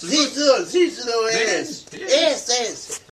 Sí, tú, sí, tú lo eres.